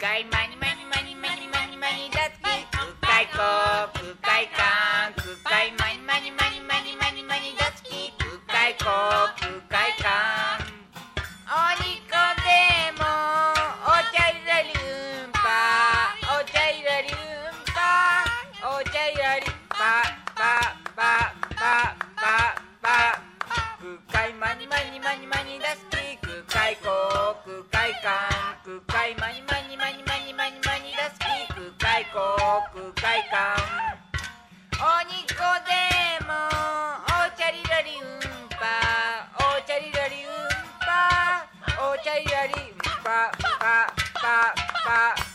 かいまにまにまにまにまにまにだつきくかいこくかいかんくかいまにまにまにまにまにまにだつきくかいこくかいかんおにこでもおちゃりらりうんぱおちゃりらりうんぱおちゃりらりぱぱぱぱぱぱくかいまにまにまにまにだすき国会館おにこでもおちゃりらりうんぱおちゃりらりうんぱおちゃりらりうんぱぱぱぱ